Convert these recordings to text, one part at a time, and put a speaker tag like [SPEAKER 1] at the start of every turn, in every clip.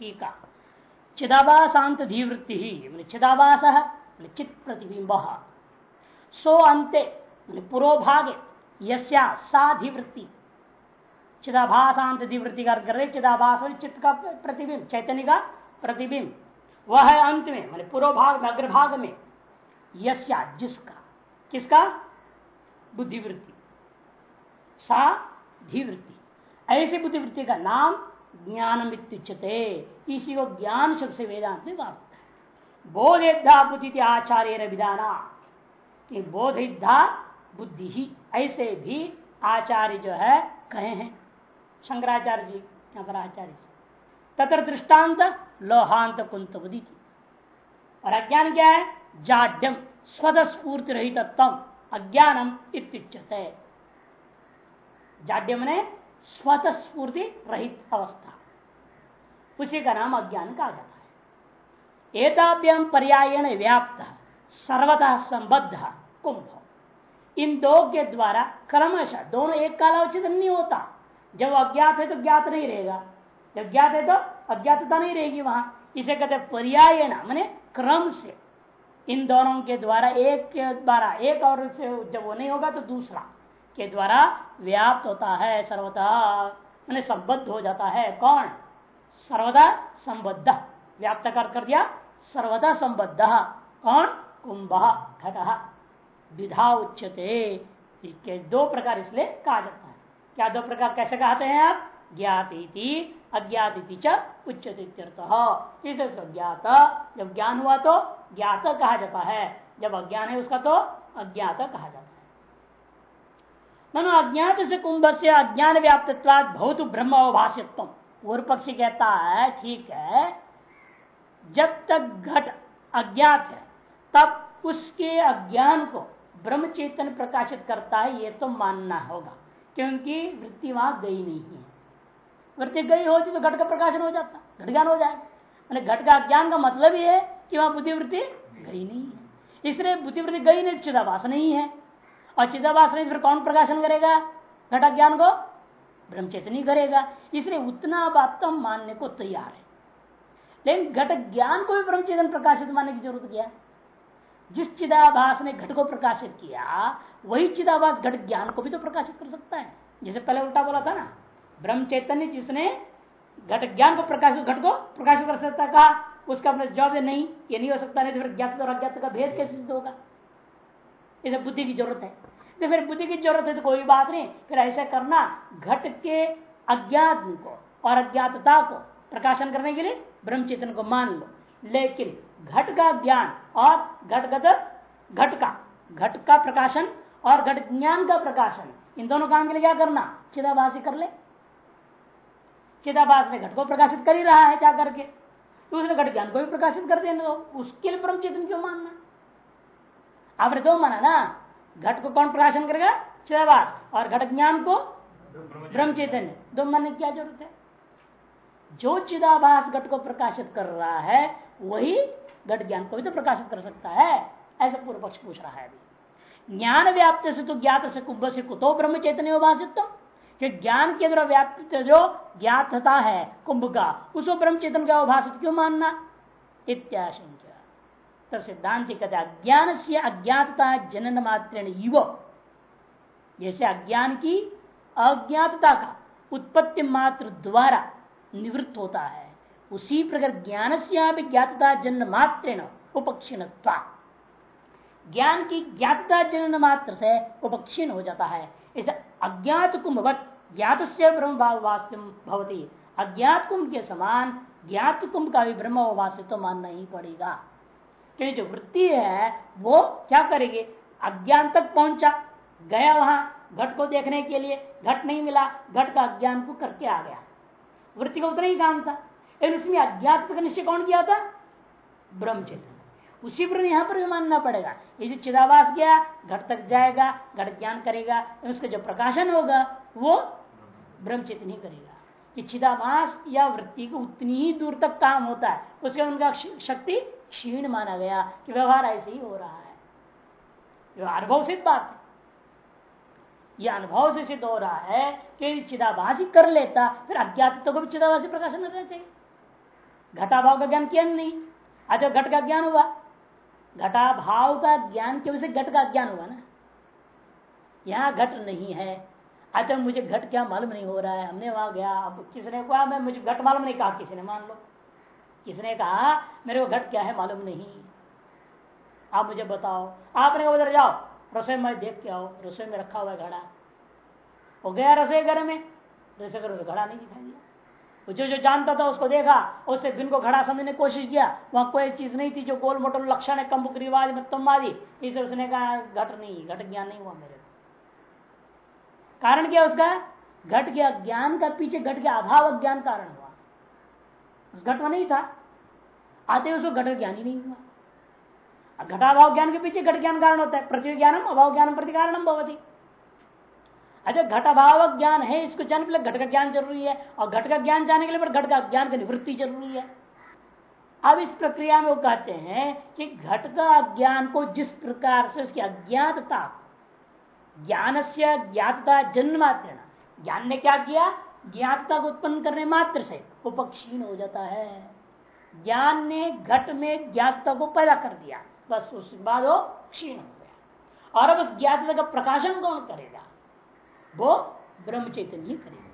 [SPEAKER 1] टीका चिदाभासांत धीवृत्ति ही चिदाभास चित प्रतिबिंब सो अंते पुरोभागे, यस्या साधिवृत्ति चिदाभासांत अधिवृत्ति का कर रहे चिदाभास चित्त का प्रतिबिंब, चैतन्य का प्रतिबिंब। वह है अंत में मान पूर्वभाग में अग्रभाग में, यस्या जिसका, किसका? बुद्धिवृत्ति। सा धीवृत्ति। ऐसी बुद्धिवृत्ति का नाम ज्ञान इत्युच्यते इसी को ज्ञान शब्द से वेदांत में बात है। बोधिद्धा बुद्धि आचार्य विधाना। कि बोधिद्धा बुद्धि ही। ऐसे भी आचार्य जो है, कहे हैं। शंकराचार्य जी, यहाँ पर आचार्य तत्र दृष्टांत लोहांत कुंत बुद्धि और अज्ञान क्या है? जाड्यम स्वदस्फूर्ति रहित अज्ञानम इत्युच्यते। जाड्यम ने स्वतः स्फूर्ति रहित अवस्था। उसी का नाम अज्ञान कहा जाता है। एताभ्यम पर्यायण व्याप्त सर्वतः संबद्ध कुंभ। इन दो के द्वारा क्रमशः दोनों एक कालावचित नहीं होता। जब अज्ञात है तो ज्ञात नहीं रहेगा। जब ज्ञात है तो अज्ञातता नहीं रहेगी वहाँ। इसे कहते पर्याय मैंने क्रम से। इन दोनों के द्वारा एक के द्वारा एक और से जब वो नहीं होगा तो दूसरा। के द्वारा व्याप्त होता है सर्वदा। मैंने संबद्ध हो जाता है। कौन? सर्वदा संबद्ध। व्याप्त कर दिया। सर्वदा संबद्ध। कौन? कुंभ, घट। विधा उच्चते इसके दो प्रकार इसलिए कहा जाता है। क्या दो प्रकार कैसे कहते हैं आप? ज्ञात अज्ञात उच्चते इसे तो ज्ञात। जब ज्ञान हुआ तो ज्ञात कहा जाता है। जब अज्ञान है उसका तो अज्ञात कहा जाता है। नो अज्ञात से कुंभ से अज्ञान व्याप्त बहुत ब्रह्म अवभाषित्व पूर्व पक्षी कहता है, ठीक है, जब तक घट अज्ञात है, तब उसके अज्ञान को ब्रह्म चेतन प्रकाशित करता है, ये तो मानना होगा, क्योंकि वृत्ति वहाँ गई नहीं है। वृत्ति गई होती तो घट का प्रकाशन हो जाता घट ज्ञान हो जाएगा। मैंने घट का अज्ञान का मतलब ही है कि वहाँ बुद्धिवृत्ति गई नहीं है। इसलिए बुद्धिवृत्ति गई नहीं चिदावास नहीं है। और चिदावास नहीं फिर कौन प्रकाशन करेगा? घट ज्ञान को ब्रह्मचेतनी करेगा। इसलिए उतना बात तो मानने को तैयार है। लेकिन घट ज्ञान को भी ब्रह्मचेतन प्रकाशित मानने की ज़रूरत क्या जिस चिदाभास ने घट को प्रकाशित किया, वही चिदाभास घट ज्ञान को भी तो प्रकाशित कर सकता है। जैसे पहले उल्टा बोला था ना ब्रह्म चैतन्य जिसने घट ज्ञान को प्रकाशित, घट को प्रकाशित कर सकता कहा, उसका अपना जवाब नहीं, ये नहीं हो सकता, नहीं तो फिर ज्ञात और अज्ञात का भेद कैसे सिद्ध होगा? इसे बुद्धि की ज़रूरत है। तो फिर बुद्धि की ज़रूरत है तो कोई बात नहीं, फिर ऐसा करना घट के अज्ञात को और अज्ञातता को प्रकाशन करने के लिए ब्रह्मचेतन को मान लो। लेकिन घट का ज्ञान और घटगत घट का घट का प्रकाशन और घट ज्ञान का प्रकाशन, इन दोनों काम के लिए क्या करना? चिदाभास कर ले। चिदाभास में घट को प्रकाशित कर ही रहा है क्या करके दूसरे घट ज्ञान को भी प्रकाशित कर देने दो उसके लिए ब्रह्म चेतन क्यों मानना? आपने दो माना ना घट को कौन प्रकाशन करेगा चिदाभास और घट ज्ञान को ब्रह्म चेतन। दो मानने की क्या ज़रूरत है? जो चिदाभास घट को प्रकाशित कर रहा है, वही घट ज्ञान को भी तो प्रकाशित कर सकता है। ऐसा पूर्व पक्ष पूछ रहा है अभी। ज्ञान व्याप्त से तो ज्ञात से कुंभ से कुतो ब्रह्म चैतन्य भाषित कि ज्ञान के द्वारा व्याप्त जो ज्ञातता है कुंभ का, उसको ब्रह्म चेतन का अभाषित क्यों मानना? इत्याशंका तब सिद्धांत कहते अज्ञान से अज्ञातता जनन मात्र जैसे अज्ञान की अज्ञातता का उत्पत्ति मात्र द्वारा निवृत्त होता है, उसी प्रकार ज्ञान से ज्ञातता जन्म मात्र उपक्षीण ज्ञान की ज्ञातता जन्म मात्र से उपक्षीण हो जाता है। इसे अज्ञात कुंभवत ज्ञात से ब्रह्मवास्यम भवती। अज्ञात कुंभ के समान ज्ञात कुंभ का भी ब्रह्मवास्य तो मानना ही पड़ेगा। क्योंकि जो वृत्ति है, वो क्या करेगी? अज्ञान तक पहुँचा, गया वहाँ, घट को देखने के लिए, घट नहीं मिला, घट का अज्ञान को करके आ गया। वृत्ति का उतना ही काम था। लेकिन उसमें अज्ञात का निश्चय कौन किया था? ब्रह्म चेतन उसी पर यहाँ पर भी मानना पड़ेगा। ये जो चिदावास गया, घट तक जाएगा, घट ज्ञान करेगा उसका जो प्रकाशन होगा, वो ब्रह्म चेतन ही करेगा। कि चिदावास या वृत्ति को उतनी ही दूर तक काम होता है, उसके उनका शक्ति क्षीण माना गया कि व्यवहार ऐसे ही हो रहा है। अनुभव सिद्ध बात है। यह अनुभव से सिद्ध हो रहा है कि चिदाभासी कर लेता, फिर अज्ञात को भी चिदाभासी प्रकाशन कर चाहिए घटाभाव का ज्ञान किया नहीं। अच्छा घट का ज्ञान हुआ। घटाभाव का ज्ञान की वजह से घट का ज्ञान हुआ ना। यहाँ घट नहीं है। अच्छा मुझे घट क्या मालूम नहीं हो रहा है। हमने वहाँ गया, अब किसने कहा, मैं मुझे घट मालूम नहीं कहा, किसी ने मान लो। किसने कहा, मेरे को घट क्या है मालूम नहीं। आप मुझे बताओ। आपने उधर जाओ, रसोई में देख के आओ, रसोई में रखा हुआ है घड़ा। वो गया रसोई घर में। रसोई घर घड़ा नहीं दिखाई दिया। जो जो जानता था उसको देखा, उससे बिन को घड़ा समझने की कोशिश किया। वहाँ कोई चीज़ नहीं थी जो गोल मोटल लक्षण है कम रिवाज में तुम आदि। इसे उसने कहा, घट नहीं, घट ज्ञान नहीं हुआ मेरे को। कारण क्या उसका? घट के अज्ञान का पीछे घट के अभाव अज्ञान कारण हुआ। उस घट में नहीं था। आते उसको घट ज्ञान ही नहीं हुआ। घटाभाव ज्ञान के पीछे घट ज्ञान कारण होता है। पृथ्वी ज्ञानम, अभाव ज्ञान प्रति कारणम भवती। अच्छा घट अभाव ज्ञान है, इसको जानने के लिए घट का ज्ञान ज़रूरी है, और घट का ज्ञान जाने के लिए घट का ज्ञान की निवृत्ति ज़रूरी है। अब इस प्रक्रिया में वो कहते हैं कि घट का ज्ञान को जिस प्रकार से उसकी अज्ञातता ज्ञान से ज्ञातता जन्म मात्र ज्ञान ने क्या किया? ज्ञातता को उत्पन्न करने मात्र से उपक्षीण हो जाता है। ज्ञान ने घट में ज्ञातता को पैदा कर दिया। बस उसके बाद वो क्षीण हो गया। और अब उस ज्ञातता का प्रकाशन कौन करेगा? वो ब्रह्म चैतन्य ही करेगा।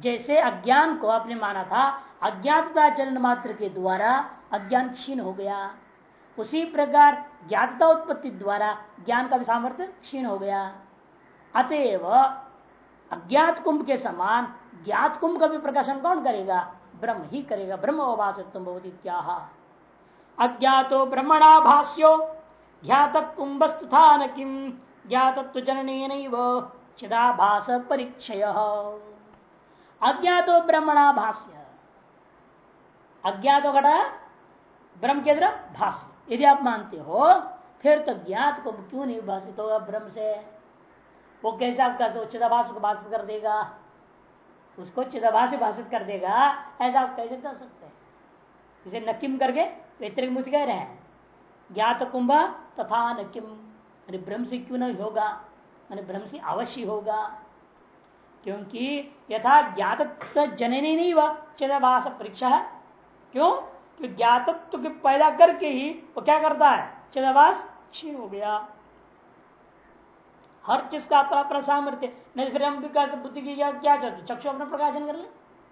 [SPEAKER 1] जैसे अज्ञान को आपने माना था अज्ञातता चलन मात्र के द्वारा अज्ञान क्षीण हो गया। उसी प्रकार ज्ञातता उत्पत्ति द्वारा ज्ञान का भी सामर्थ्य क्षीण हो गया। अतएव अज्ञात कुंभ के समान ज्ञात कुंभ का भी प्रकाशन कौन करेगा? ब्रह्म ही करेगा। ब्रह्म बहुत इत्याह। अज्ञातो ब्रह्मणा भाष्यो, ज्ञात कुंभस्तुथा न किम, ज्ञातत्व जनन चिदाभास परीक्षय अज्ञातो ब्रह्मणा भाष्य। अज्ञातो घटा ब्रह्म के तरफ़ भाष्य। यदि आप मानते हो, फिर तो ज्ञात को क्यों नहीं भाषित होगा ब्रह्म से। वो कैसे आपका तो चिदाभास को भाषित कर देगा? उसको चिदाभास भाषित कर देगा, ऐसा आप कैसे कर सकते हैं। इसे नकिम करके व्यतिरिक मुझे कह रहे हैं। ज्ञात कुंभ तथा नकिम ब्रह्म से क्यों नहीं होगा? मैंने ब्रह्म से अवश्य होगा। क्योंकि यथा ज्ञात जननी नहीं हुआ, चिदाभास परीक्षा है। क्यों? कि ज्ञातत्व के पैदा करके ही वो क्या करता है? चिदाभास क्षीण हो गया। हर चीज़ का अपना अपना सामर्थ्य नहीं फिर हम भी कहते बुद्धि की क्या चाहते चक्षु अपना प्रकाशन कर ले।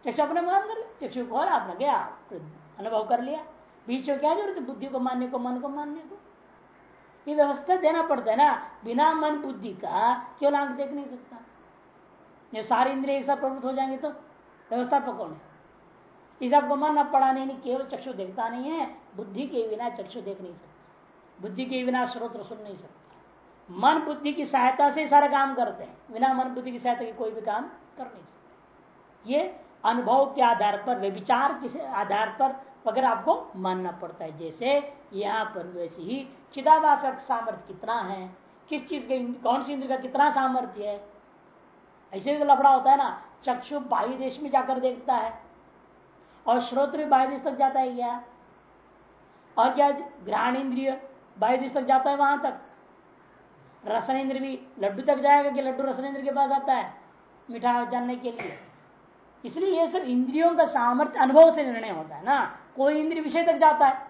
[SPEAKER 1] चक्षु अपने मान कर ले। चक्षु खोला, आपने गया अनुभव कर लिया। बीच में क्या ज़रूरत है? बुद्धि को मानने को, मन को मानने को। ये व्यवस्था देना पड़ता है ना। बिना मन बुद्धि का केवल आँख देख नहीं सकता? ये सारे इंद्रिय एक साथ प्रवृत्त हो जाएँगे तो व्यवस्था पर कौन है? इस आपको मन अब पढ़ा नहीं, केवल चक्षु देखता नहीं है। बुद्धि के बिना चक्षु देख नहीं सकता। बुद्धि के बिना स्रोत्र सुन नहीं सकता। मन बुद्धि की सहायता से सारा काम करते हैं। बिना मन बुद्धि की सहायता के कोई भी काम कर नहीं सकते। ये अनुभव के आधार पर, वे विचार के आधार पर वगैरह आपको मानना पड़ता है, जैसे यहाँ पर वैसे ही चिदाभाषक सामर्थ्य कितना है, किस चीज़ के कौन सी इंद्र का कितना सामर्थ्य है, ऐसे भी तो लफड़ा होता है ना, चक्षु बाह्य देश में जाकर देखता है, और श्रोत्र भी बाह्य देश तक जाता है क्या? और क्या, ग्रहण इंद्रिय बाह्य देश तक जाता है वहाँ तक? रसन इंद्र भी लड्डू तक जाएगा कि लड्डू रसन इंद्र के पास आता है मिठा जानने के लिए। इसलिए ये सब इंद्रियों का सामर्थ्य, अनुभव से निर्णय होता है ना। कोई इंद्रिय विषय तक जाता है,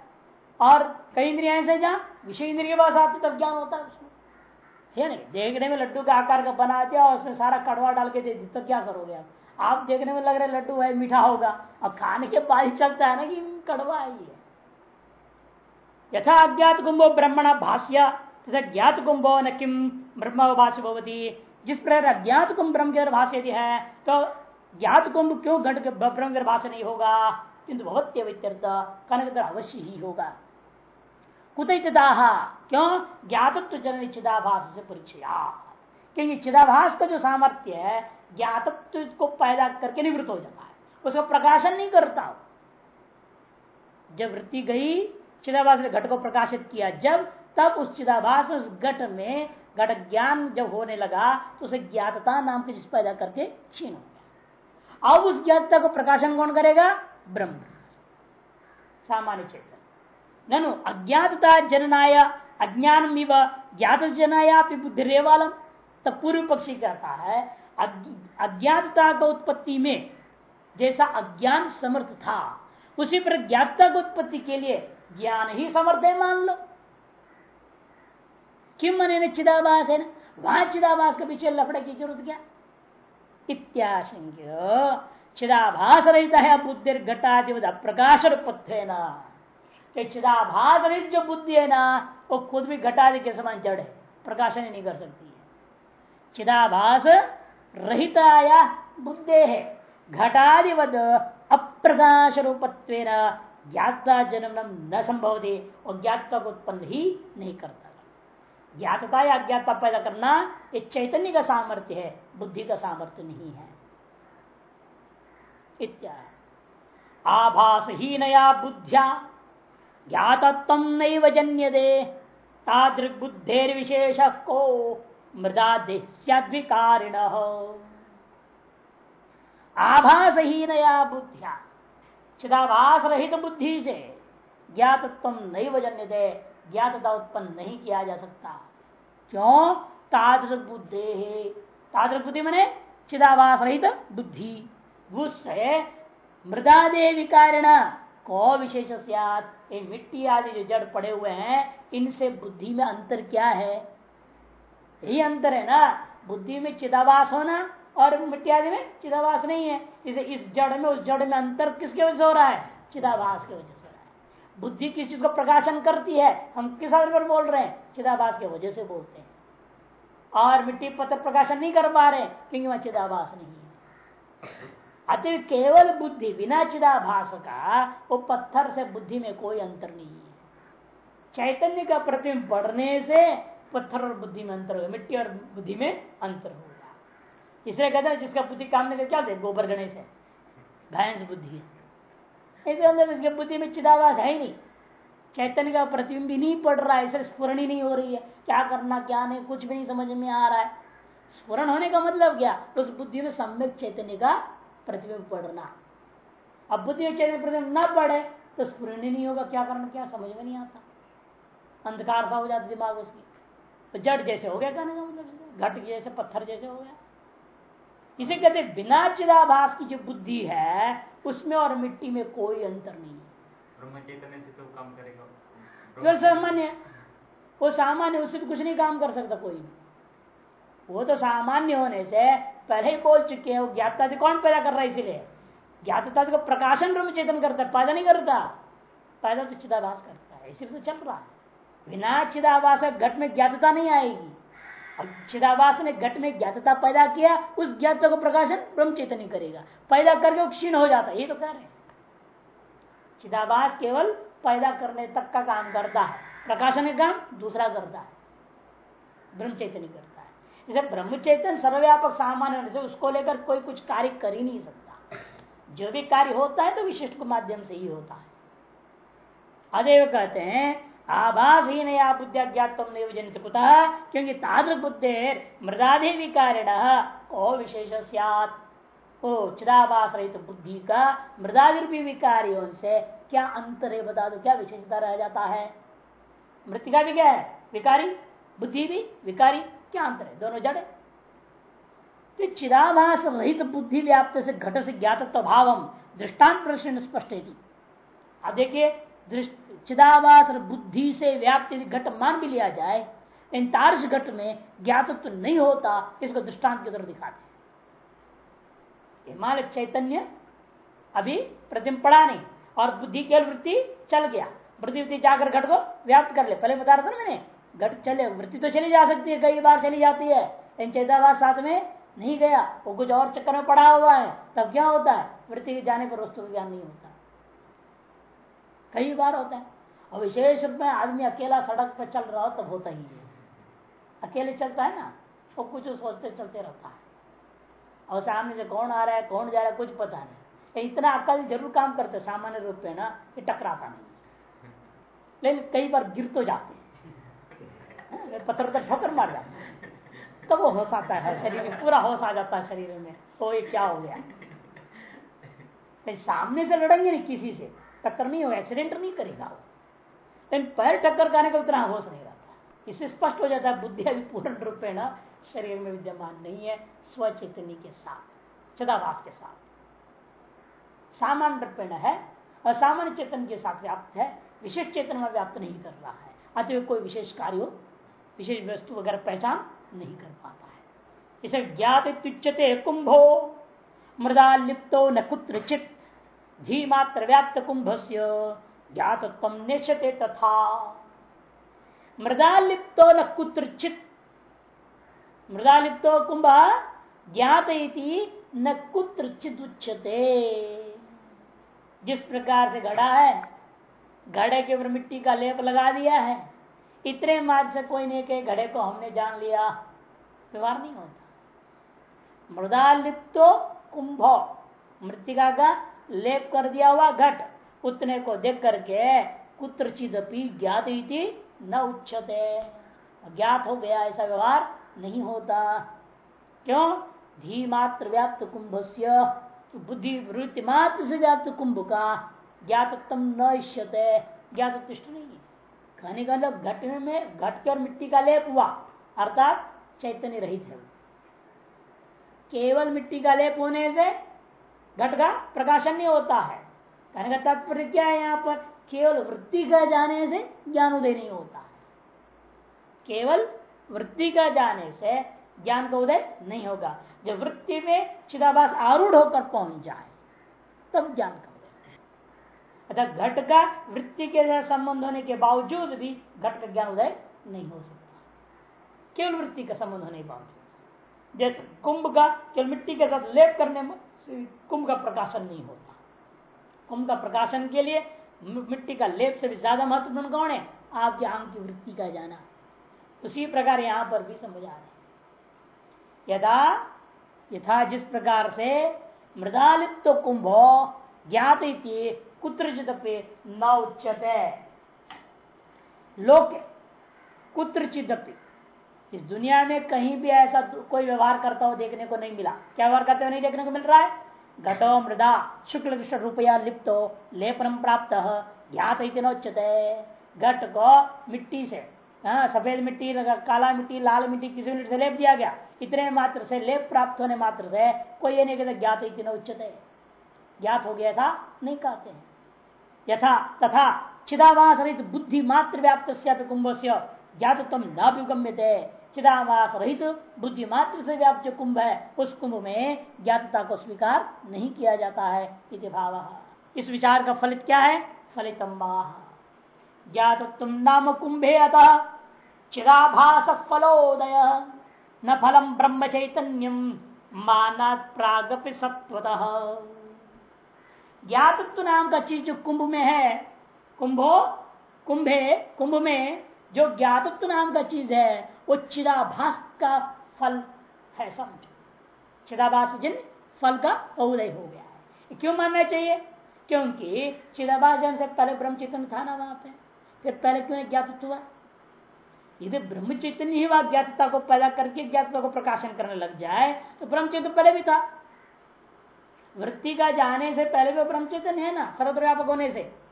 [SPEAKER 1] और कई इंद्रिया ऐसे जहाँ विषय इंद्रिय के पास आते तब ज्ञान होता है उसमें। है नहीं? देखने में लड्डू का आकार का बना दिया, और उसमें सारा कड़वा डाल के दे दी तो क्या करोगे आप आप देखने में लग रहे लड्डू है, मीठा होगा। अब खाने के बाद ही चलता है ना कि कड़वा ही है। यथा अज्ञात कुंभो ब्रह्मण भाष्य ज्ञात कुंभो न किम ब्रह्म भाष्य भवती। जिस प्रकार अज्ञात कुंभ ब्रह्म के भाष्य यदि है तो ज्ञात कुंभ क्यों घट ब्रह्म के भाष्य नहीं होगा? किंतु भवत्य व्यत्यर्थ कनक अवश्य ही होगा। कुतः क्यों? ज्ञातत्व जन चिदाभास से परीक्षा क्योंकि चिदाभास का जो सामर्थ्य है ज्ञातत्व को पैदा करके निवृत्त हो जाता है। उसको प्रकाशन नहीं करता जब वृत्ति गई, चिदाभास ने घट को प्रकाशित किया, जब तब उस चिदाभास उस घट में घट ज्ञान जब होने लगा तो उसे ज्ञातता नाम की चीज़ पैदा करके छीन हो गया। अब उस ज्ञातता को प्रकाशन कौन करेगा? ब्रह्म। सामान्य चेतन। ननु, अज्ञातता जननाय अज्ञान ज्ञात जनाया बुद्धि रेवालम तब पूर्व पक्षी कहता है? अज्ञातता का उत्पत्ति में जैसा अज्ञान समर्थ था, उसी पर ज्ञाता की उत्पत्ति के लिए ज्ञान ही समर्थ है, मान लो। किम मने चिदाभास है ना? वहाँ चिदाभास के पीछे लफड़े की ज़रूरत क्या? इत्याशंक्य। चिदाभास रहता है बुद्धि घटाधिवत अप्रकाश पत्थर चिदाभास रहित जो बुद्धि है ना, वो खुद भी घटादि के समान जड़ है। प्रकाशन नहीं कर सकती है। चिदाभास रहिताया बुद्धे है। घटादिवत अप्रकाश रूपत्व ज्ञाता जन्म न संभव दे और ज्ञाता को उत्पन्न ही नहीं करता। ज्ञातता या अज्ञाता पैदा करना ये चैतन्य का सामर्थ्य है, बुद्धि का सामर्थ्य नहीं है। इत्यादि। आभास ही नया बुद्धिया, ज्ञातत्व नहीं जन्य दे तादृक बुद्धेर विशेष को मृदा देस्याद्विकारिण आभास ही नया बुद्धिया चिदाभास रहित बुद्धि से ज्ञातत्व नहीं वजन्य दे ज्ञातता उत्पन्न नहीं किया जा सकता। क्यों? तादृक बुद्धे बुद्धि मैंने चिदाभास रहित बुद्धि। मृदा दे विकारिण को विशेष ये मिट्टी आदि जो जड़ पड़े हुए हैं, इनसे बुद्धि में अंतर क्या है? यही अंतर है ना? बुद्धि में चिदावास होना और मिट्टी आदि में चिदावास नहीं है। इसे इस जड़ में, उस जड़ में अंतर किसके वजह से हो रहा है? चिदावास की वजह से। बुद्धि किस चीज़ को प्रकाशन करती है? हम किस आधार पर बोल रहे हैं? चिदावास के वजह से बोलते हैं। और मिट्टी पत्र प्रकाशन नहीं कर पा रहे क्योंकि वह चिदावास नहीं है। अति केवल बुद्धि बिना चिदाभास का, वो पत्थर से बुद्धि में कोई अंतर नहीं है। चैतन्य का प्रतिबिंब बढ़ने से पत्थर और बुद्धि में अंतर होगा, मिट्टी और बुद्धि में अंतर होगा। इसलिए कहते हैं, जिसका बुद्धि काम नहीं क्या गोबर गणेश है। भैंस बुद्धि है। मतलब इसके बुद्धि में चिदाभास है ही नहीं। चैतन्य का प्रतिबिंब ही नहीं पड़ रहा है, इसलिए स्फुरण ही नहीं हो रही है। क्या करना, क्या नहीं, कुछ भी नहीं समझ में आ रहा है। स्फुरण होने का मतलब क्या? उस बुद्धि में सम्यक चैतन्य का प्रतिबिंब पड़ना। अब बुद्धि में चैतन्य प्रतिबिंब न पढ़े तो स्पूर्ण नहीं होगा। क्या करना, क्या समझ में नहीं आता। अंधकार सा हो जाता दिमाग उसकी तो जड़ जैसे हो गया कहने का मतलब। घट जैसे, पत्थर जैसे हो गया। इसे कहते बिना चिदाभास की जो बुद्धि है उसमें और मिट्टी में कोई अंतर नहीं है। से तो काम करेगा। जो सामान्य वो सामान्य उससे तो कुछ नहीं काम कर सकता कोई भी। वो तो सामान्य होने से पहले ही बोल चुके हैं वो ज्ञाता कौन पैदा कर रहा है इसीलिए? ज्ञातता को प्रकाशन ब्रह्म चेतन करता है पैदा नहीं करता। पैदा तो चिदाभास करता है इसी तो चल रहा है। बिना चिदाभास घट में ज्ञातता नहीं आएगी। चिदाभास ने घट में ज्ञातता पैदा किया, उस ज्ञातता को प्रकाशन ब्रह्म चेतन करेगा। पैदा करके वो क्षीण हो जाता है, ये तो कह रहे चिदाभास केवल पैदा करने तक का काम करता है, प्रकाशन का काम दूसरा करता है, ब्रह्म चैतन्य करता है। जैसे ब्रह्म चैतन्य सर्वव्यापक सामान्य से उसको लेकर कोई कुछ कार्य कर ही नहीं सकता। जो भी कार्य होता है तो विशिष्ट के माध्यम से ही होता है। अदेव कहते हैं आभास ही नया बुद्धिया ज्ञातम नहीं जनित कुतः क्योंकि ताद्र बुद्धि मृदाधि विकारिण को विशेष ओ चिदाभास रहित बुद्धि का मृदादि विकारियों से क्या अंतर है बता दो, क्या विशेषता रह जाता है? मृतिका भी क्या है? विकारी? बुद्धि भी? विकारी? क्या अंतर है? दोनों जड़ तो चिदाभास रहित बुद्धि व्याप्त से घट से ज्ञात भाव दृष्टान प्रश्न स्पष्ट है देखिए चिदाभास बुद्धि से व्याप्त घट मान भी लिया जाए इन तारस घट में ज्ञातत्व तो नहीं होता, इसको दृष्टांत की तरफ़ दिखाते हिमालय चैतन्य अभी प्रतिम पड़ा नहीं, और बुद्धि केवल वृत्ति चल गया। वृत्ति जाकर घट को व्याप्त कर ले। पहले बता रहा था मैंने, घट चले, वृत्ति तो चली जा सकती है, कई बार चली जाती है, लेकिन चैतावाद साथ में नहीं गया। वो कुछ और चक्कर में पड़ा हुआ है, तब क्या होता है? वृत्ति के जाने पर वस्तु का ज्ञान नहीं होता। कई बार होता है। और विशेष रूप में आदमी अकेला सड़क पर चल रहा हो तब होता ही है। अकेले चलता है ना? वो कुछ सोचते चलते रहता है। और सामने से कौन आ रहा है, कौन जा रहा है, कुछ पता नहीं। इतना अकल ज़रूर काम करते सामान्य रूप में ना ये टकराता नहीं लेकिन कई बार गिर तो जाते पत्थर का ठोकर मार जाते तब वो होश आता है शरीर में, पूरा होश आ जाता है शरीर में। तो ये क्या हो गया? सामने से लड़ेंगे नहीं किसी से। टक्कर नहीं होगा एक्सीडेंट नहीं करेगा वो। लेकिन पैर टक्कर करने का उतना होश नहीं रहता। इससे स्पष्ट हो जाता है बुद्धि अभी पूर्ण रूपेण शरीर में विद्यमान नहीं है, स्वचेतनी के साथ चिदावास के साथ। सामान्य रूपेण है, असामान्य चेतन के साथ व्याप्त है, विशेष चेतन में व्याप्त नहीं कर रहा है। अतः कोई विशेष कार्य, विशेष वस्तु वगैरह पहचान नहीं कर पाता है। इसे ज्ञात कुंभो मृदा लिप्तो न कुत्रचित। धी मात्र व्याप्त कुंभ से ज्ञातत्व निश्चते तथा। मृदा लिप्तो न कुत्रचित। मृदा लिप्तो कुंभ ज्ञात न कुत्रचित उच्चते जिस प्रकार से घड़ा है, घड़े के ऊपर मिट्टी का लेप लगा दिया है, इतने मार्ग से कोई नहीं कहे, घड़े को हमने जान लिया। व्यवहार नहीं होता। मृदा लिप्तो कुंभ मृतिका का लेप कर दिया हुआ घट। उतने को देख करके कुत्र चिदपी ज्ञात न उच्चते ज्ञात हो गया ऐसा व्यवहार नहीं होता। क्यों? धी मात्र व्याप्त कुंभ से बुद्धि वृत्ति मात्र से व्याप्त कुंभ का ज्ञातत्म न इष्यते। ज्ञात नहीं है। कहने का मतलब घट में घट के और मिट्टी का लेप हुआ, अर्थात चैतन्य रहित है केवल मिट्टी का लेप होने से घट का प्रकाशन नहीं होता है। कहने का तात्पर्य क्या है यहाँ पर? केवल वृत्ति का जाने से ज्ञान उदय नहीं होता केवल वृत्ति का जाने से ज्ञान का उदय नहीं होगा। जब वृत्ति में चिदाभास आरूढ़ होकर पहुँच जाए, तब ज्ञान का उदय अतः घट का वृत्ति के संबंध होने के बावजूद भी घट का ज्ञान उदय नहीं हो सकता। केवल वृत्ति का संबंध होने के बावजूद। जैसे कुंभ का केवल मिट्टी के साथ लेप करने में कुंभ का प्रकाशन नहीं होता। कुंभ का प्रकाशन के लिए मिट्टी का लेप से भी ज़्यादा महत्वपूर्ण कौन है? आपके आम की वृत्ति का जाना। उसी प्रकार यहाँ पर भी समझ रहे यदा, यथा जिस प्रकार से मृदालिप्त कुंभ ज्ञात कुत्र चिदपे न उच्चते लोक कुत्र चिदपि इस दुनिया में कहीं भी ऐसा कोई व्यवहार करता हो देखने को नहीं मिला। क्या व्यवहार करते हुए नहीं देखने को मिल रहा है? घटो मृदा, शुक्ल कृष्ण रुपया लिप्तो, लेपनम प्राप्त, ज्ञात नोच्यते। घट को मिट्टी से हाँ सफ़ेद मिट्टी काला मिट्टी, लाल मिट्टी, किसी मिट्टी से लेप दिया गया। इतने मात्र से, लेप प्राप्त होने मात्र से, कोई ये नहीं कहता ज्ञात इतना उच्चते ज्ञात हो गया ऐसा नहीं कहते यथा, तथा चिदावास रहित बुद्धि मात्र व्याप्त कुंभ से ज्ञात तुम न थे चिदावास रहित बुद्धि मात्र से व्याप्त जो कुंभ है, उस कुंभ में ज्ञातता को स्वीकार नहीं किया जाता है भाव। इस विचार का फलित क्या है? फलितम ज्ञात तुम नाम कुंभे अतः, चिदाभास फलोदय। न फलम ब्रह्म चैतन्यम मानात प्रागपि सत्वतः ज्ञातत्व नाम का चीज़ जो कुंभ में है, कुंभो, कुंभे, कुंभ में जो ज्ञातत्व नाम का चीज़ है, वो चिदाभास का फल है, समझो। चिदाभास जिन फल का उदय हो गया है। क्यों मानना चाहिए? क्योंकि चिदाभास जन से पहले ब्रह्म था ना वहाँ पे। फिर पहले क्यों ज्ञातत्व हुआ? यदि ब्रह्म ही वह ज्ञातता को पैदा करके ज्ञातता को प्रकाशन करने लग जाए तो ब्रह्म चैतन्य पहले भी था। वृत्ति का जाने से पहले भी ब्रह्म चैतन्य है ना, सर्वत्र व्यापक होने से।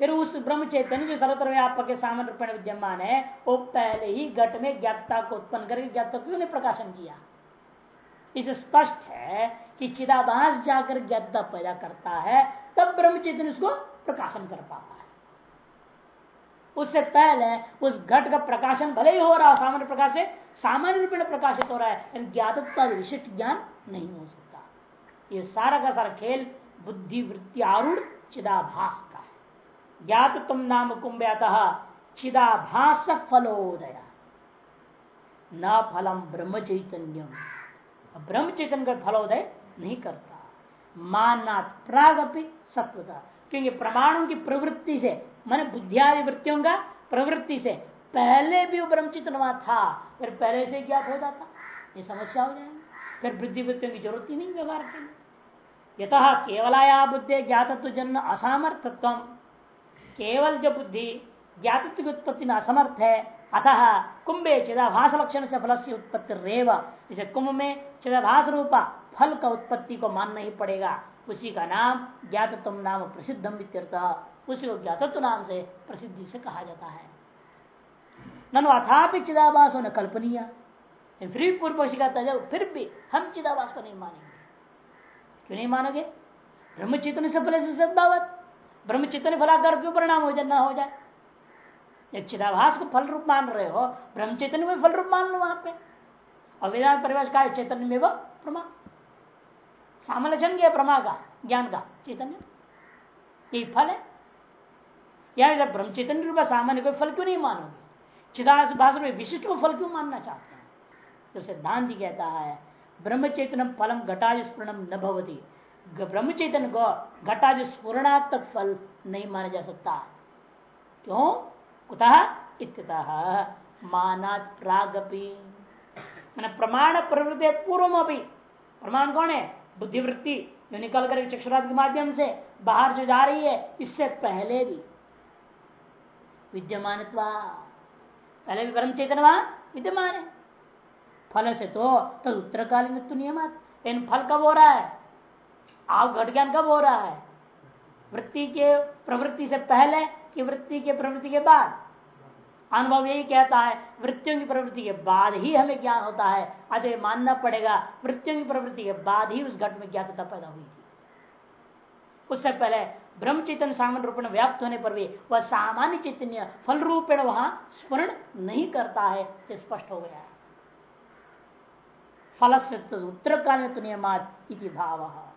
[SPEAKER 1] फिर उस ब्रह्म चैतन्य जो सर्वत्र व्यापक के सामान्य रूप में विद्यमान है, वो पहले ही घट में ज्ञातता को उत्पन्न करके ज्ञातता क्यों ने प्रकाशन किया। इस स्पष्ट है कि चिदाभास जाकर ज्ञातता पैदा करता है, तब ब्रह्म चैतन्य उसको प्रकाशन कर पाता है। उससे पहले उस घट का प्रकाशन भले ही हो रहा सामान्य प्रकाश से, सामान्य रूप में प्रकाशित हो रहा है ज्ञातत्व विशिष्ट ज्ञान नहीं हो सकता। ये सारा का सारा खेल, बुद्धि, वृत्ति, आरूढ़, चिदाभास। ज्ञात तुम नाम कुंभ्यातः चिदाभास फलोदय न फलम ब्रह्म चैतन्य ब्रह्म चैतन्य का फलोदय नहीं करता। मानात प्राग सत्वता। क्योंकि प्रमाणों की प्रवृत्ति से, मन बुद्धियादि वृत्तियों का प्रवृत्ति से, पहले भी वो ब्रह्म ब्रह्मचितवा था। फिर पहले से ज्ञात हो जाता। ये समस्या हो जाएगी। फिर बुद्धि वृत्तियों की ज़रूरत ही नहीं व्यवहार के लिए। यथा केवलाया बुद्धि ज्ञातत्व जन्म असामर्थत्व केवल जो बुद्धि ज्ञातत्व की उत्पत्ति में असमर्थ है अतः कुंभे चिदाभास लक्षण से फल से उत्पत्ति रेव इसे कुंभ में चिदाभास रूपा फल का उत्पत्ति को मानना ही पड़ेगा। उसी का नाम ज्ञातत्व नाम प्रसिद्धम उसी को ज्ञातत्व नाम से प्रसिद्धि से कहा जाता है। ननु अथापि चिदाभास होने कल्पनीय। फिर भी पूर्व पक्षी कहता है फिर भी हम चिदाभास को नहीं मानेंगे। क्यों नहीं मानोगे? ब्रह्म चेतन से फल से सद्भावत ब्रह्म चेतन फलाकार क्यों परिणाम हो जाए, ना हो जाए। चिदाभास को फल रूप मान रहे हो ब्रह्म चेतन में फल रूप मान लो वहाँ पे। और वेदांत परिवेश का चैतन्य में वह प्रमा। सामलक्षण के प्रमा का, ज्ञान का, चैतन्य। ये फल है। या जब ब्रह्म चैतन्य रूप सामान्य कोई फल क्यों नहीं मानोगे? चिदास भाष में विशिष्ट को फल क्यों मानना चाहते हैं? तो सिद्धांत कहता है ब्रह्म चैतन्य फलम घटाज स्पूर्णम न भवती। ब्रह्म को घटाज स्पूर्णात्मक फल नहीं माना जा सकता। क्यों? कुतः? इत्यतः प्रागपी। प्रमाण प्रवृत्ति पूर्व अभी प्रमाण कौन है? बुद्धिवृत्ति, जो निकल कर चक्षुराद के माध्यम से बाहर जो जा रही है, इससे पहले भी। विद्यमान पहले भी ब्रह्म वहाँ? विद्यमान है। फल से तो तद तो उत्तरकालीन नियमित। इन फल कब हो रहा है? आप घट ज्ञान कब हो रहा है? वृत्ति के प्रवृत्ति से पहले कि वृत्ति के प्रवृत्ति के बाद? अनुभव यही कहता है, वृत्तियों की प्रवृत्ति के बाद ही हमें ज्ञान होता है। अतः मानना पड़ेगा, वृत्तियों की प्रवृत्ति के बाद ही उस घट में ज्ञातता पैदा हुई थी। उससे पहले ब्रह्म सामान्य रूप में व्याप्त होने पर भी वह सामान्य चैतन्य फल रूपेण वहाँ स्मरण नहीं करता है स्पष्ट हो गया है। फल से उत्तर काल नियमात भाव। नन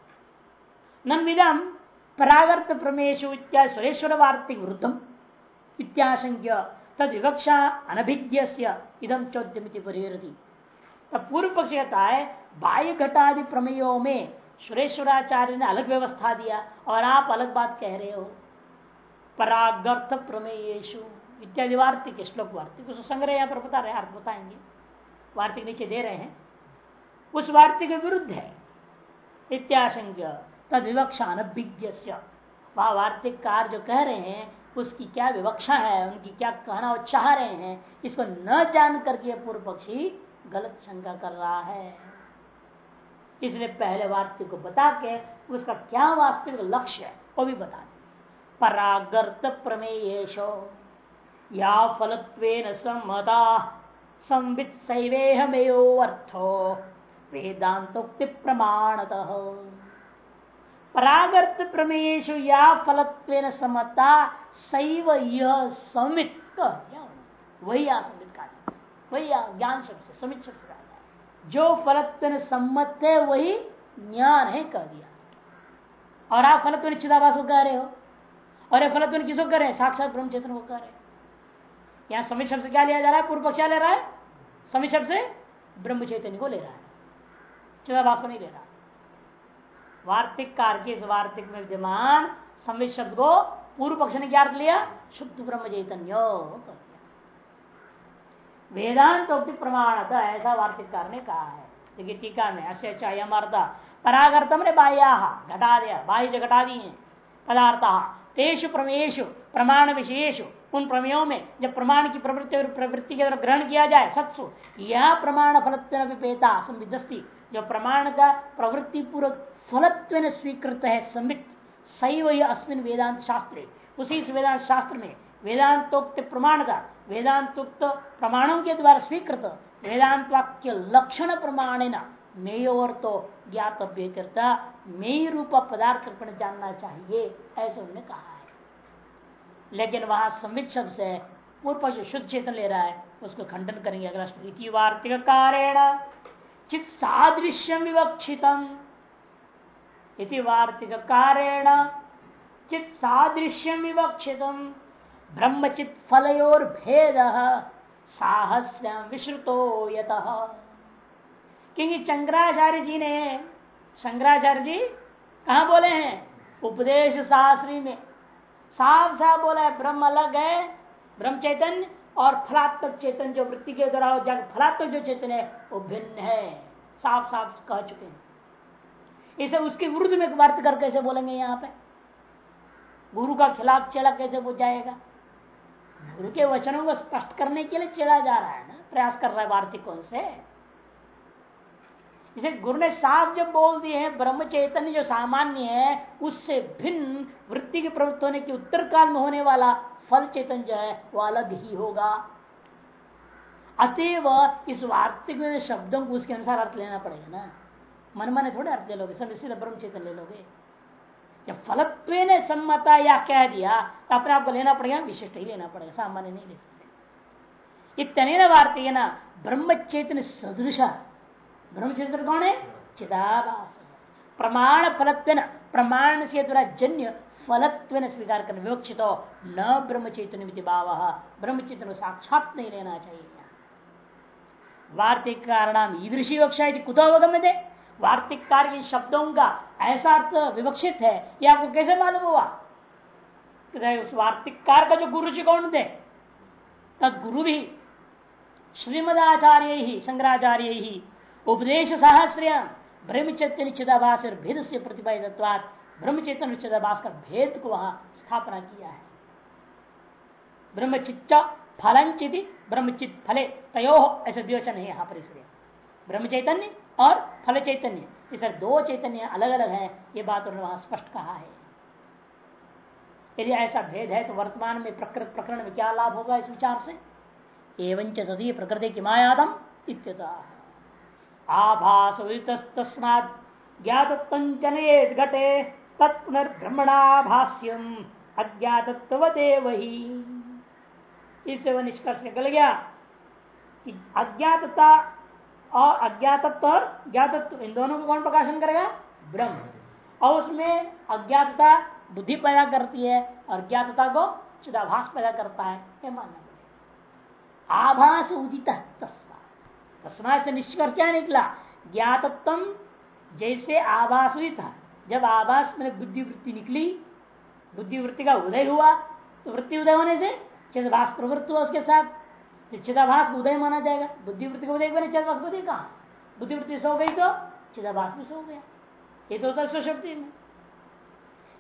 [SPEAKER 1] विदम परागर्त प्रमेश इत्यादि सुरेश्वर वार्तिक वृद्धम इत्याशंक्य तद विवक्षा अनभिज्ञ इदम चौद्यमिति परिहरती। तब पूर्व पक्ष कहता है बाह्य घटादि प्रमेयों में सुरेश्वराचार्य ने अलग व्यवस्था दिया। और आप अलग बात कह रहे हो? परागर्थ प्रमेयेशु इत्यादि वार्तिक, श्लोक वार्तिक। उस संग्रह यहाँ पर बता रहे हैं, अर्थ बताएँगे। वार्तिक नीचे दे रहे हैं। उस वार्तिक के विरुद्ध है। इत्याशंक्य तद विवक्षा अनभिज्ञ वार्तिक कार जो कह रहे हैं, उसकी क्या विवक्षा है, उनकी क्या कहना चाह रहे हैं, इसको न जान करके पूर्व पक्षी गलत शंका कर रहा है। इसलिए पहले वार्तिक को बता के उसका क्या वास्तविक लक्ष्य है, वो भी बता दे परागर्त प्रमेयेश या फलत्वेन सम्मता संवित सैवेहमेयो अर्थो वेदांतोक्ति प्रमाणतः। परागर्त प्रमेयेश या फलत्व समता सैव यह समित वही असमित कार्य वही ज्ञान शब्द से, समित शब्द से जो फलत्व सम्मत है, वही ज्ञान है, कह दिया। और आप फलत्व चिदावास को कह रहे हो? और ये फलत्व किसको कह रहे हैं? साक्षात ब्रह्म चेतन को कह रहे हैं। यहाँ समित शब्द से क्या लिया जा रहा है? पूर्व पक्ष ले रहा है? समित शब्द से ब्रह्म चैतन्य को ले रहा है। चिदावास को नहीं ले रहा। वार्तिक कार इस वार्तिक में विद्यमान संवित शब्द को पूर्व पक्ष ने क्या लिया? शुद्ध ब्रह्म चैतन्य। वेदांत प्रमाण ऐसा वार्तिककार ने कहा है। देखिए, टीका में अश्य अच्छा यमर्थ। परागर्तम ने बाह्या घटा दिया, बाह्य घटा दिए पदार्थ, तेषु प्रमेयु प्रमाण विशेषु। उन प्रमेयों में जब प्रमाण की प्रवृत्ति और प्रवृत्ति के ग्रहण किया जाए, सत्सु, यह प्रमाण फलत्व संविदस्ती। जो प्रमाण का प्रवृत्ति पूर्वक फलत्व स्वीकृत है समित सैव अस्मिन वेदांत शास्त्र उसी इस वेदांत शास्त्र में वेदांतोक्त प्रमाण का वेदांतोक्त प्रमाणों के द्वारा स्वीकृत वेदांत वाक्य लक्षण प्रमाण मेय और तो ज्ञातव्य करता मेय रूप पदार्थ जानना चाहिए, ऐसे उन्होंने कहा है। लेकिन वहाँ संवित शब्द से पूर्व जो शुद्ध चेतन ले रहा है, उसको खंडन करेंगे अगला वार्तिक कारेण चित सादृश्यम विवक्षितम। इति वार्तिक कारेण चित सादृश्यम विवक्षित ब्रह्मचित फलोर भेद साहस्यम विश्रुतो यत। क्योंकि शंकराचार्य जी ने शंकराचार्य जी कहा बोले हैं? उपदेश शास्त्री में। साफ़ साफ़ बोला है, ब्रह्म अलग है, ब्रह्म चैतन्य और फलात्मक चेतन जो वृत्ति के द्वारा फलात्मक जो चेतन है, वो भिन्न है। साफ़ साफ़ कह चुके हैं। इसे उसके विरुद्ध में वर्त कर कैसे बोलेंगे यहाँ पे? गुरु का खिलाफ चेड़ा कैसे बुझ जाएगा? गुरु के वचनों को स्पष्ट करने के लिए चेड़ा जा रहा है ना? प्रयास कर रहा है वार्तिकों से। इसे गुरु ने साफ़ जब बोल दिए हैं, ब्रह्म चैतन्य जो सामान्य है, उससे भिन्न वृत्ति के प्रवृत्त होने के उत्तर काल में होने वाला फल चेतन जो है, वो अलग ही होगा। अतएव इस वार्तिक में शब्दों को उसके अनुसार अर्थ लेना पड़ेगा ना। मन मन थोड़े अर्थ ले लोगे, सब इसी ब्रह्म चेतन ले लोगे। जब फलत्व ने सम्मता या कह दिया तो अपने आप को लेना पड़ेगा, विशिष्ट ही लेना पड़ेगा, सामान्य नहीं ले सकते। इतने वार्ते ना, ब्रह्म चेतन सदृश। ब्रह्म चेतन कौन है? चिदाभास। प्रमाण फलत्व प्रमाण से द्वारा जन्य फलत्व स्वीकार कर विवक्षित न ब्रह्म चैतन्य भाव। ब्रह्म चैतन्य साक्षात नहीं लेना चाहिए। वार्तिक कारण ईदृशी विवक्षा कुतो अवगम्य वार्तिक कार्य शब्दों का ऐसा अर्थ विवक्षित है, ये आपको कैसे मालूम हुआ? उस वार्तिक कार का जो गुरु जी कौन थे? तद गुरु भी श्रीमदाचार्य ही शंकराचार्य ही उपदेश सहस्र ब्रह्म चैतन्य चिदाभास भेद से प्रतिपादित्वात ब्रह्म चैतन्य चिदाभास का भेद को वहाँ स्थापना किया है। ब्रह्मचिच्चा फलंचिति ब्रह्मचित फले तयो, ऐसे द्विवचन है यहाँ पर इसलिए। ब्रह्म चैतन्य और फल चैतन्य। दो चैतन्य अलग अलग है, ये बात उन्होंने वहाँ स्पष्ट कहा है। यदि ऐसा भेद है तो वर्तमान में प्रकृत प्रकरण में क्या लाभ होगा इस विचार से? एवं सदी प्रकृति की मायादम आभास तस्मात ज्ञातत्व वही इससे वह निष्कर्ष निकल गया कि अज्ञातता और अज्ञातत्व और ज्ञातत्व, इन दोनों को कौन प्रकाशन करेगा? ब्रह्म। और उसमें अज्ञातता बुद्धि पैदा करती है और ज्ञातता को चिदाभास पैदा करता है, ये मानना आभास उदित तस्मा। तस्मा से निष्कर्ष क्या निकला? ज्ञातत्व जैसे आभास था जब आभास में बुद्धि वृत्ति निकली बुद्धि वृत्ति का उदय हुआ तो वृत्ति उदय होने से चिदाभास प्रवृत्त हुआ उसके साथ। चिदाभास को उदय माना जाएगा। बुद्धिवृत्ति को उदय बने चिदाभास को उदय कहा? बुद्धिवृत्ति सो गई तो चिदाभास भी सो गया। ये तो होता है स्वशक्ति में।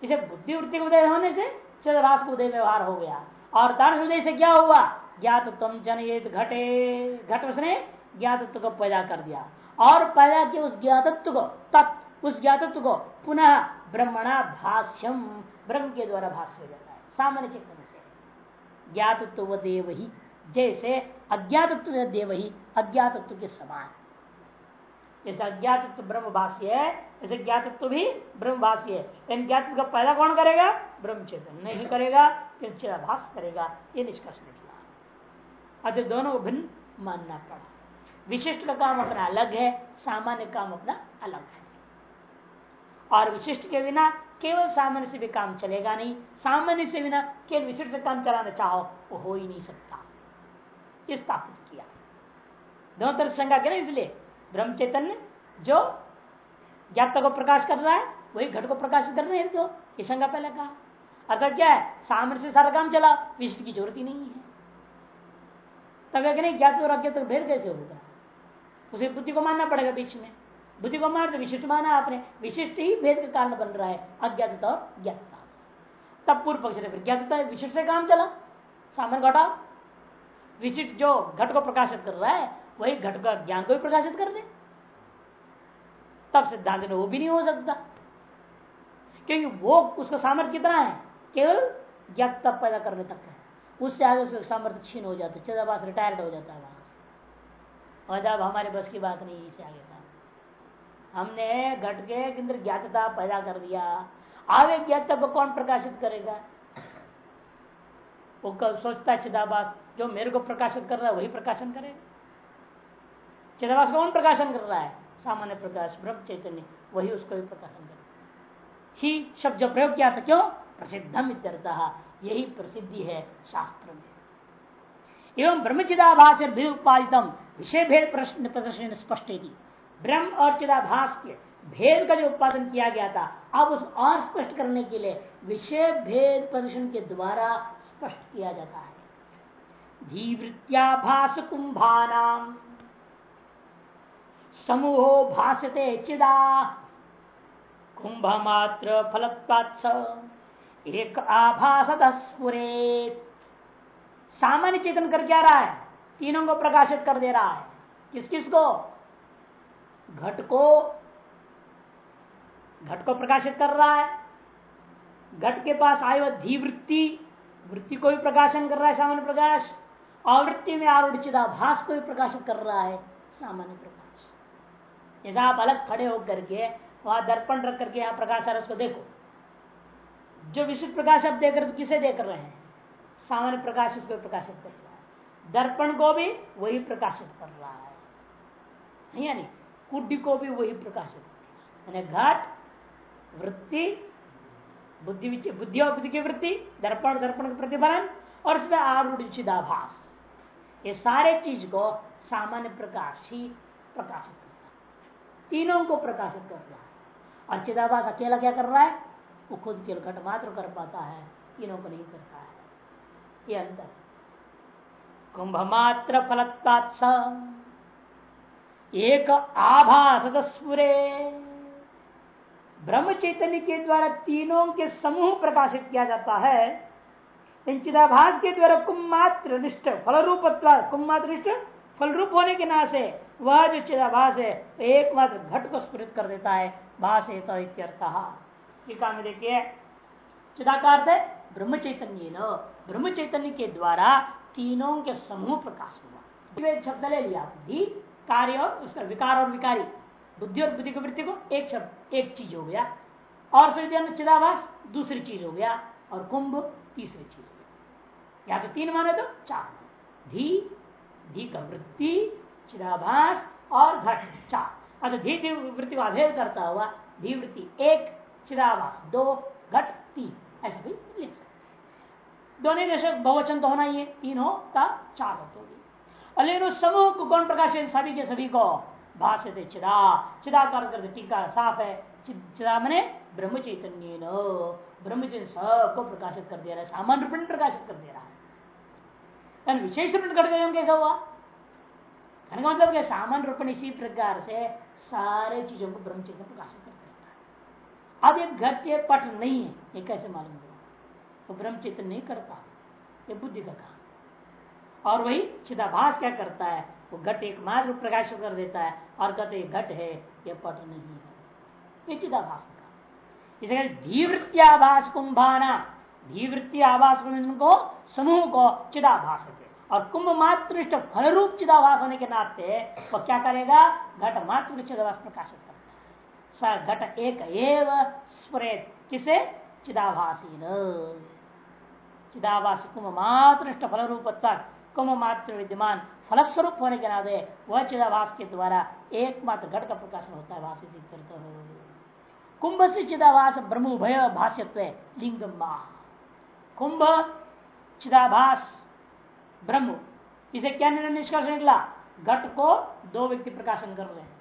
[SPEAKER 1] इसे बुद्धिवृत्ति के उदय होने से चिदाभास को उदय व्यवहार हो गया। और दर्श उदय से क्या हुआ? ज्ञात तुम जनयेत घटे। घट उसने ज्ञातत्व को पैदा कर दिया। और पैदा किया उस ज्ञातत्व को, तत् उस ज्ञातत्व को, पुनः ब्रह्मणा भाष्यम ब्रह्म के द्वारा भाष्य हो जाता है। सामान्य चेतन से। ज्ञातत्व देव ही। जैसे अज्ञातत्व देव ही अज्ञातत्व के समान। जैसे अज्ञातत्व ब्रह्म भाष्य है जैसे ज्ञातत्व भी ब्रह्म भाष्य है। इन ज्ञातत्व का पैदा कौन करेगा? ब्रह्म चेतन नहीं करेगा चिराभास करेगा। ये निष्कर्ष निकला। अच्छा दोनों भिन्न मानना पड़ा। विशिष्ट का काम अपना अलग है, सामान्य काम अपना अलग है। और विशिष्ट के बिना केवल सामान्य से भी काम चलेगा नहीं। सामान्य से बिना केवल विशिष्ट से काम चलाना चाहो, वो हो ही नहीं सकता। स्थापित किया। दोनों तरफ़ शंका करें इसलिए ब्रह्म चैतन्य जो ज्ञापता को प्रकाश कर रहा है, वही घट को प्रकाशित कर रहे हैं तो ये शंका पहले कहा। अगर क्या है सामने से सारा काम चला, विशिष्ट की ज़रूरत ही नहीं है। तब नहीं ज्ञात और अज्ञात तो भेद कैसे होगा? उसे बुद्धि को मानना पड़ेगा बीच में। बुद्धि को मार तो विशिष्ट माना आपने। विशिष्ट ही भेद का कारण बन रहा है अज्ञातता और ज्ञातता तब पूर्व पक्ष ने ज्ञातता विशिष्ट से काम चला। सामान्य घटा विशिष्ट जो घट को प्रकाशित कर रहा है, वही घट का ज्ञान को भी प्रकाशित कर दे। तब सिद्धांत में वो भी नहीं हो सकता। क्योंकि वो उसका सामर्थ्य कितना है? केवल ज्ञात पैदा करने तक है। उससे आगे उसका सामर्थ्य छीन हो जाता है चौदह रिटायर्ड हो जाता है वहाँ से। और जब हमारे बस की बात नहीं, इससे आगे का हमने घट के ज्ञातता पैदा कर दिया। आगे ज्ञातता को कौन प्रकाशित करेगा? वो सोचता है चिदाबास जो मेरे को प्रकाशित कर रहा है, वही प्रकाशन करेगा। चिदाबास कौन प्रकाशन कर रहा है? सामान्य प्रकाश, ब्रह्म चैतन्य, वही उसको भी प्रकाशन करेगा ही। शब्द जो प्रयोग किया था, क्यों? प्रसिद्धम यही प्रसिद्धि है शास्त्र में। एवं ब्रह्मचिदाभास भी उत्पादित विषय भेद प्रश्न प्रदर्शन स्पष्ट ब्रह्म और चिदाभास के भेद का जो उत्पादन किया गया था, अब उस और स्पष्ट करने के लिए विषय भेद प्रदर्शन के द्वारा स्पष्ट किया जाता है। धीवृत्याभास कुंभानाम समूहो भाषते चिदा। कुंभ मात्र फलत्वात्स एक आभास स्फुरे। सामान्य चेतन कर क्या रहा है? तीनों को प्रकाशित कर दे रहा है। किस किस को? घट को। घट को प्रकाशित कर रहा है। घट के पास आय धी वृत्ति को भी प्रकाशन कर रहा है सामान्य प्रकाश, आवृत्ति में आरूढ़ चिदाभास को भी प्रकाशित कर रहा है सामान्य प्रकाश। जैसा आप अलग खड़े होकर के, वहाँ दर्पण रख करके यहाँ प्रकाश आ उसको देखो, जो विशिष्ट प्रकाश आप देख रहे तो किसे देख रहे हैं? सामान्य प्रकाश उसको प्रकाशित कर रहा है। दर्पण को भी वही प्रकाशित कर रहा है। यानी कुड्डी को भी वही प्रकाशित कर रहा है। घाट, वृत्ति बुद्धि बुद्धि और बुद्धि की वृत्ति, दर्पण दर्पण प्रतिफलन, और उसमें आरूढ़ ये सारे चीज़ को सामान्य प्रकाश ही प्रकाशित करता तीनों को प्रकाशित कर रहा है। और चिदाभास अकेला क्या कर रहा है? वो खुद के घट मात्र कर पाता है, तीनों को नहीं करता है। ये अंतर कुंभ मात्र फलत्वात्स एक आभास स्पुरे ब्रह्म चैतन्य के द्वारा तीनों के समूह प्रकाशित किया जाता है। चिदाभास के द्वारा कुमात्र निष्ठ फल रूप कुमात्र निष्ठ फल रूप होने के ना से वह जो चिदाभास है, एकमात्र घट को स्फुरित कर देता है। भाष टीका में देखिए चिदाकार ब्रह्म चैतन्य ब्रह्म चैतन्य के द्वारा तीनों के समूह प्रकाश हुआ। शब्द ले लिया। कार्य और उसका विकार और विकारी। बुद्धि और बुद्धि की वृत्ति को एक शब्द, एक चीज़ हो गया। और चिदाभास, दूसरी चीज़ हो गया, और कुंभ, तीसरी चीज़ हो या तो तीन माने तो चार। धी धी का वृत्ति चिदाभास और घट, चार। अगर धी धी वृत्ति को अभेद करता हुआ धी वृत्ति एक, चिदाभास दो, घट तीन। ऐसा भी लिख सकते दोनों देश बहुवचन तो होना ही है, तीन हो, तब चार होते होगी और लेकिन उस समूह को कौन प्रकाशित सभी के सभी को। भाष्य चिदा चिदा कर टीका साफ़ है। चिदा मने ब्रह्म चैतन्य ब्रह्म चैतन्य सबको प्रकाशित कर दे रहा है, सामान्य रूप में प्रकाशित कर दे रहा है। विशेष रूप घट गए कैसा हुआ। का मतलब सामान्य रूप इसी प्रकार से सारे चीज़ों को ब्रह्मचित्र प्रकाशित कर रहता है। अब एक घट पट नहीं है, ये कैसे मालूम हुआ वो ब्रह्मचित्र नहीं करता ये बुद्धि का काम और वही चिदाभास क्या करता है? वो घट एक मात्र प्रकाशित कर देता है, और कहते घट है, ये पट नहीं है। ये चिदाभास का। इसे धीवृत्याभास कुंभाना धीवृत्ति आवास को समूह को चिदाभास और कुंभ मात्र फल रूप चिदाभास होने के नाते, वो क्या करेगा? घट मात्र चिदाभास प्रकाशित करता है। घट एक एव स्फुरेत। किसे? चिदाभासी चिदाभास कुंभ मात्र फल रूप कुंभ मात्र विद्यमान। फलस्वरूप होने के नाते वह चिदाभास के द्वारा एकमात्र घट का प्रकाशन होता है भाषित करते कुंभ से चिदाभास ब्रह्म भय भाष्यत्व लिंगम कुंभ चिदाभास ब्रह्म। इसे क्या निर्णय निष्कर्ष निकला? घट को दो व्यक्ति प्रकाशन कर रहे हैं।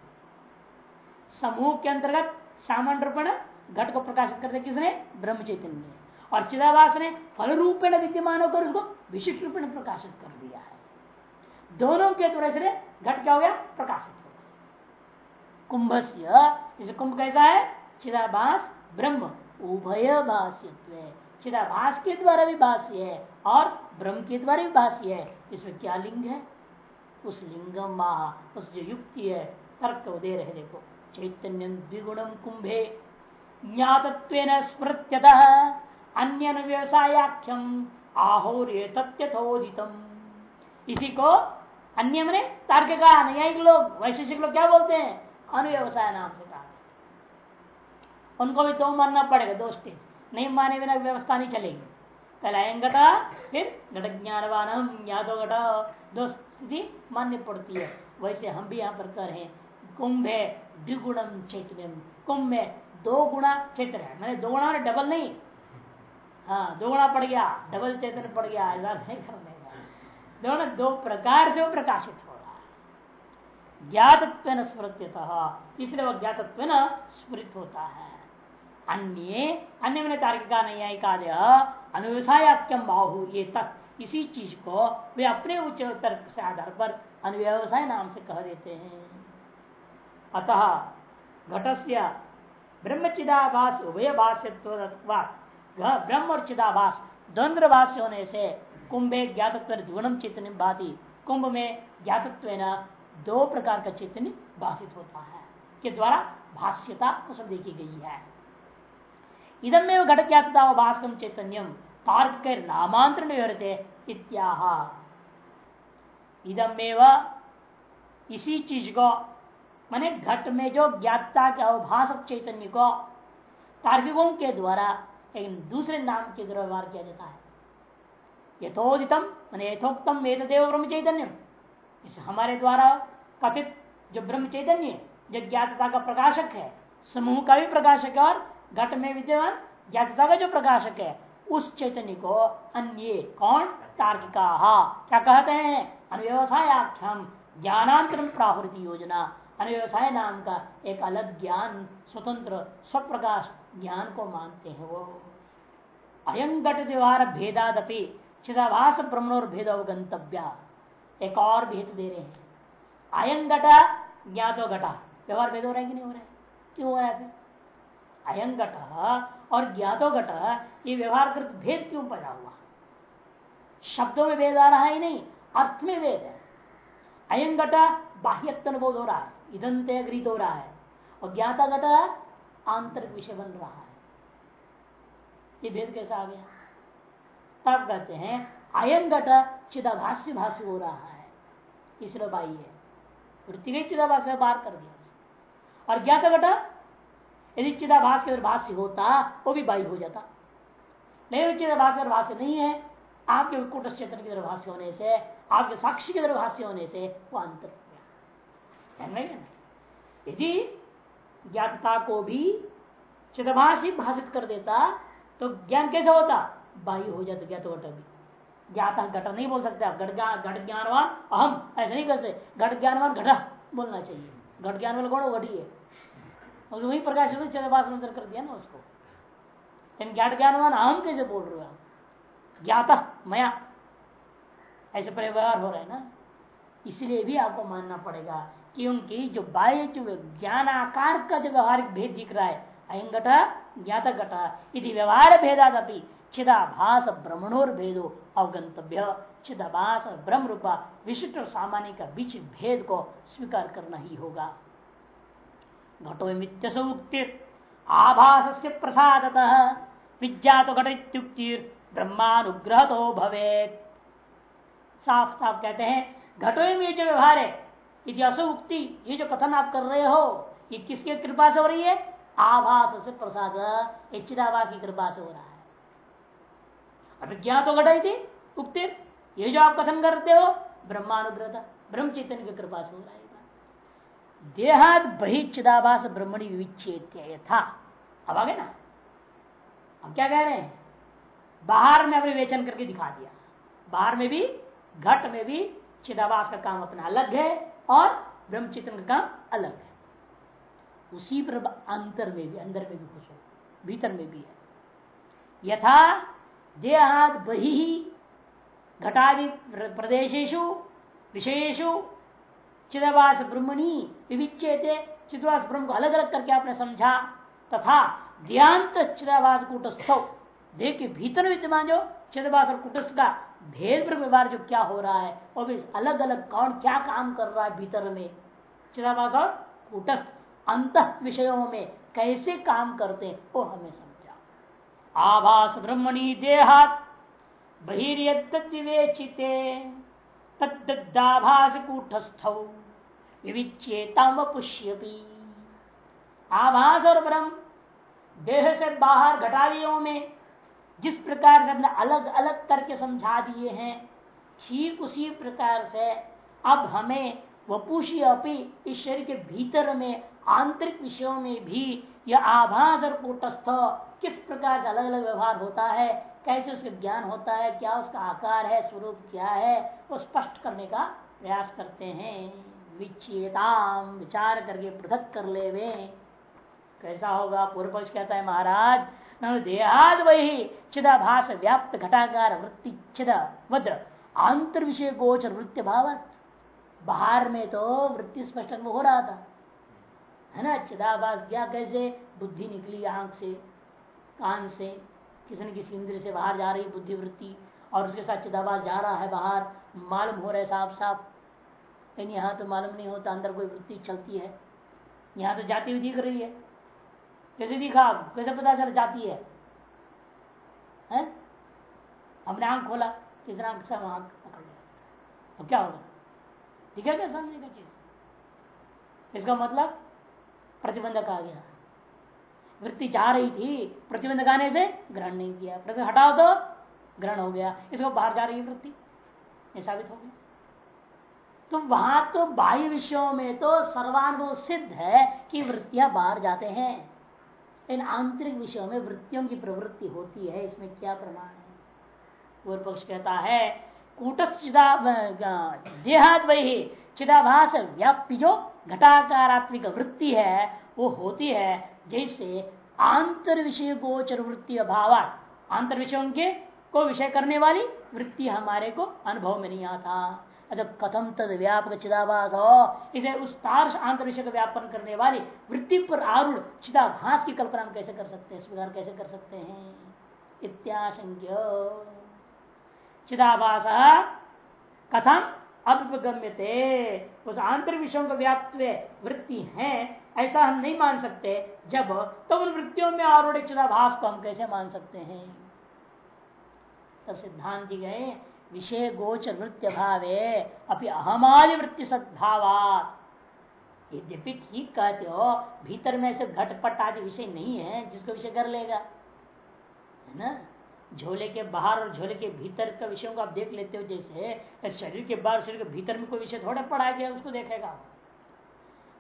[SPEAKER 1] समूह के अंतर्गत सामान्य रूप घट को प्रकाशित करते किसने? ब्रह्म चैतन्य और चिदाभास ने फल रूपेण विद्यमान होकर उसको विशिष्ट रूप में प्रकाशित कर दिया है। दोनों के द्वारा से घट क्या हो गया? प्रकाशित हो गया। कुंभ से कुंभ कैसा है? चिदाभास ब्रह्म, उभय चिदाभास के द्वारा भी भाष्य है और ब्रह्म के द्वारा भी भाष्य है। इसमें क्या लिंग है? उस लिंगम माह उस जो युक्ति है, तर्क दे रहे देखो। चैतन्य द्विगुणम कुंभे ज्ञातत्व स्मृत्यत अन्य व्यवसायाख्यम आहोर्य तथ्यथोदितम इसी को अन्य मैंने तार्किक न्यायिक लोग, वैशेषिक लोग क्या बोलते हैं? अनुव्यवसाय नाम से कहा। उनको भी तो मानना पड़ेगा दो स्टेज नहीं माने बिना व्यवस्था नहीं चलेगी। पहले अयम घटा, फिर घट ज्ञानवान ज्ञातो घटा दो स्थिति मान्य पड़ती है। वैसे हम भी यहाँ पर कर रहे हैं, कुंभ है द्विगुणम चैतन्य कुंभ में दो गुणा चैत्र है। मैंने दो गुणा डबल नहीं। हाँ दो गुणा पड़ गया डबल चैतन्य पड़ गया, ऐसा नहीं दोनों दो प्रकार से वो प्रकाशित हो रहा है। ज्ञातत्व स्मृत इसलिए वह ज्ञातत्व स्मृत होता है। अन्य अन्य मैंने तार्किका न्यायिकादय अनुव्यवसायाख्यम बाहु, ये तक, इसी चीज़ को वे अपने उच्च तर्क से आधार पर अनुव्यवसाय नाम से कह देते हैं। अतः, घटस्य ब्रह्मचिदाभास उभय भाष्यत्व ब्रह्म और चिदाभास द्वंद्व भाष्य होने से कुंभे ज्ञातत्व द्विगुणम चित्त भाती। कुंभ में ज्ञातत्व दो प्रकार का चैतन्य भाषित होता है, के द्वारा भाष्यता उसमें देखी गई है। इदम में घट ज्ञातता भास्कम चैतन्यम तार्क नामांतरण विवरते इत्याह। इदम इसी चीज़ को, माने घट में जो ज्ञाता के अवभाषक चैतन्य को तार्किकों के द्वारा एक दूसरे नाम के द्वारा व्यवहार किया जाता है। यथोदितम, मैंने यथोक्तम वेद देव ब्रह्म चैतन्य इस हमारे द्वारा कथित जो ब्रह्म चैतन्य जो ज्ञातता का प्रकाशक है, समूह का भी प्रकाशक है और घट में विद्यमान ज्ञातता का जो प्रकाशक है, उस चैतन्य को अन्य कौन? तार्किका। क्या कहते हैं? अनुव्यवसाय आख्याम ज्ञानांतरम प्राहुति योजना। अनुव्यवसाय नाम का एक अलग ज्ञान, स्वतंत्र, स्वप्रकाश ज्ञान को मानते हैं वो। अयम घट व्यवहार भेदादपि चिदाभास ब्रह्मणोर भेद अवगंतव्य एक और भेद दे रहे हैं। अयं घटा ज्ञातो घटा व्यवहार भेद हो रहा है कि नहीं हो रहा है? क्यों हो रहा है अयं घट और ज्ञातो घट ये व्यवहार कर भेद क्यों पैदा हुआ? शब्दों में भेद आ रहा है नहीं, अर्थ में भेद है। अयं घट बाह्य बोध हो रहा है, इदंत गृत हो रहा है, और ज्ञाता घट आंतरिक विषय बन रहा है। ये भेद कैसा आ गया? तब कहते हैं अयन घट चिदाभाष्य भाष्य हो रहा है। इसलिए बाई है वृत्ति ने चिदाभाष्य बाहर कर दिया और ज्ञात घट यदि चिदाभास के भाष्य होता, वो भी बाई हो जाता। नहीं चिदाभास भाष्य नहीं है, आपके कुट चेतन की भाष्य होने से, आपके साक्षी के भाष्य होने से, वो अंतर यदि ज्ञातता को भी चिदभाषी भाषित कर देता तो ज्ञान कैसे होता? बाह्य हो जाता ज्ञात घट भी ज्ञाता घट नहीं बोल सकते आप। घट घट ज्ञानवान अहम। ऐसे नहीं करते। घट ज्ञानवान घटा बोलना चाहिए। घट ज्ञान वाला कौन घटी है वही प्रकाश चिदभाष कर दिया ना उसको। लेकिन ज्ञात ज्ञानवान अहम कैसे बोल रहे हो आप? ज्ञाता, मया। ऐसे व्यवहार हो रहा है ना। इसलिए भी आपको मानना पड़ेगा क्योंकि जो बाह्य ज्ञान आकार का जो व्यवहारिक भेद दिख रहा है, अयंगट ज्ञात घटा यदि व्यवहार भेदादपि चिदाभास ब्रह्मणोर भेदो अवगंतव्य चिदाभास ब्रह्म रूपा विशिष्ट और सामान्य का बीच भेद को स्वीकार करना ही होगा। घटो मित्युक्ति आभास से प्रसाद विज्ञात घट ब्रह्मानुग्रह तो भवे साफ़ साफ़ कहते हैं, घटो में ये जो व्यवहार है यदि उक्ति ये जो कथन आप कर रहे हो, ये किसके कृपा से हो रही है? आभास से प्रसाद चिदाभास की कृपा से हो रहा है। अभिज्ञा तो घटाई थी? उक्ति ये जो आप कथन करते हो, ब्रह्मानुग्रह ब्रह्म चैतन्य की कृपा से हो है देहाद बही चिदाभास ब्रह्मणि विच्छेद था अब आगे ना। हम क्या कह रहे हैं? बाहर में अपने वेचन करके दिखा दिया। बाहर में भी, घट में भी चिदाभास का काम अपना अलग है और ब्रह्म चित्र का काम अलग है। उसी पर अंतर में भी, अंदर में भी खुश हो। भीतर में भी है। यथा देहाद बही घटादि प्रदेशेशु विशेषु चिदवास ब्रह्मणी विविच्यते। चिदवास ब्रह्म को अलग अलग करके आपने समझा। तथा ध्यांत चिदावास कूटस्थ देह के भीतर विद्यमान जो चिदवास और कुटस्थ का भेद व्यवहार जो क्या हो रहा है, और भी अलग अलग कौन क्या काम कर रहा है भीतर में। चिदाभास और कुटस्थ अंत विषयों में कैसे काम करते हैं, वो हमें समझा आभास ब्रह्मणी देहात बहिर्यचिते तद्दाभास कूटस्थ पुष्यपी आभास और ब्रह्म, देह से बाहर घटालियों में जिस प्रकार से हमने अलग अलग करके समझा दिए हैं, ठीक उसी प्रकार से अब हमें वपुषी अपी इस शरीर के भीतर में आंतरिक विषयों में भी यह आभास और कूटस्थ किस प्रकार से अलग अलग व्यवहार होता है, कैसे उसका ज्ञान होता है, क्या उसका आकार है, स्वरूप क्या है, वो स्पष्ट करने का प्रयास करते हैं। विचेताम विचार करके पृथक कर ले वे। कैसा होगा? पूर्व पक्ष कहता है, महाराज देहाद वही चिदाभास व्याप्त घटाकार वृत्ति चिद वद आंतर विषय गोचर वृत्ति भाव बाहर में तो वृत्ति स्पष्ट हो रहा था। है ना? चिदाभास गया कैसे? बुद्धि निकली आँख से। कान से किसी न किसी इंद्र से बाहर जा रही बुद्धि वृत्ति और उसके साथ चिदाभास जा रहा है बाहर, मालूम हो रहा है साफ़ साफ़ लेकिन यहाँ तो मालूम नहीं होता अंदर कोई वृत्ति चलती है। यहाँ तो जाती हुई दिख रही है। कैसे दिखा? कैसे पता चल जाती है? हैं? हमने आँख खोला, तीसरा आँख से हम आँख पकड़ लिया। अब क्या होगा? क्या समझने का चीज़? इसका मतलब प्रतिबंधक आ गया। वृत्ति जा रही थी प्रतिबंध लगाने से ग्रहण नहीं किया। प्रतिबंध हटाओ तो ग्रहण हो गया। इसको बाहर जा रही है वृत्ति। ये साबित हो गया तो वहाँ तो बाह्य विषयों में तो सर्वानुभव सिद्ध है कि वृत्तियाँ बाहर जाते हैं। इन आंतरिक विषयों में वृत्तियों की प्रवृत्ति होती है। इसमें क्या प्रमाण है? पूर्व पक्ष कहता है वही चिदाभास व्याप्ति जो घटाकारात्मिक वृत्ति है, वो होती है जैसे आंतर विषय गोचर वृत्ति अभाव आंतर विषयों के को विषय करने वाली वृत्ति हमारे को अनुभव में नहीं आता। अतः कथम तद व्यापक चिदाभास हो। इसे उस तार आंतर विषय का व्यापन करने वाली वृत्ति पर आरूढ़ चिदाभास की कल्पना हम कैसे कर सकते हैं? स्वीकार कैसे कर सकते हैं? इत्याशंक्य। चिदाभास कथम अभ्युपगम्य थे उस आंतरिक विषयों का व्याप्त वृत्ति है ऐसा हम नहीं मान सकते। जब तो उन वृत्तियों में आरूढ़ चिदाभास को हम कैसे मान सकते हैं? तब सिद्धांत गए विषय गोचर वृत्ति भावे अपनी अहमादि वृत्ति सद्भावा यद्यपि ठीक कहते हो, भीतर में ऐसे घटपट आदि विषय नहीं है, जिसको विषय कर लेगा। है ना? झोले के बाहर और झोले के भीतर का विषयों को आप देख लेते हो, जैसे शरीर के बाहर, शरीर के भीतर में कोई विषय थोड़ा पढ़ा गया, उसको देखेगा।